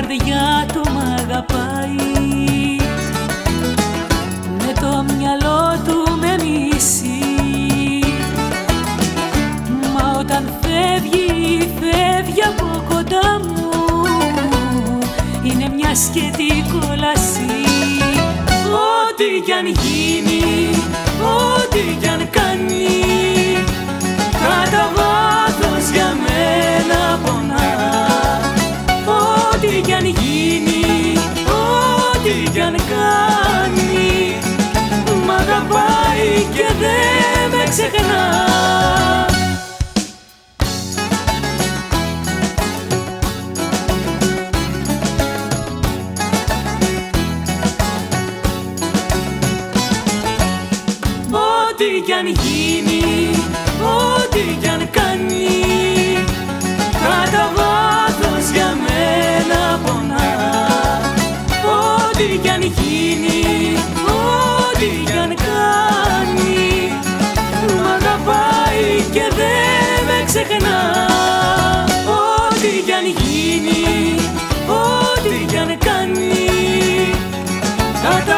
καρδιά του μ' αγαπάει. Με το μυαλό του με μισεί. Μα όταν φεύγει, φεύγει από κοντά μου Είναι μια σκέτη κόλαση. Ό,τι κι αν γίνει, ξεχνά Ό,τι κι αν γίνει, ό,τι κι αν κάνει Κατά βάθος για μένα πονά. Ό,τι κι αν γίνει Tata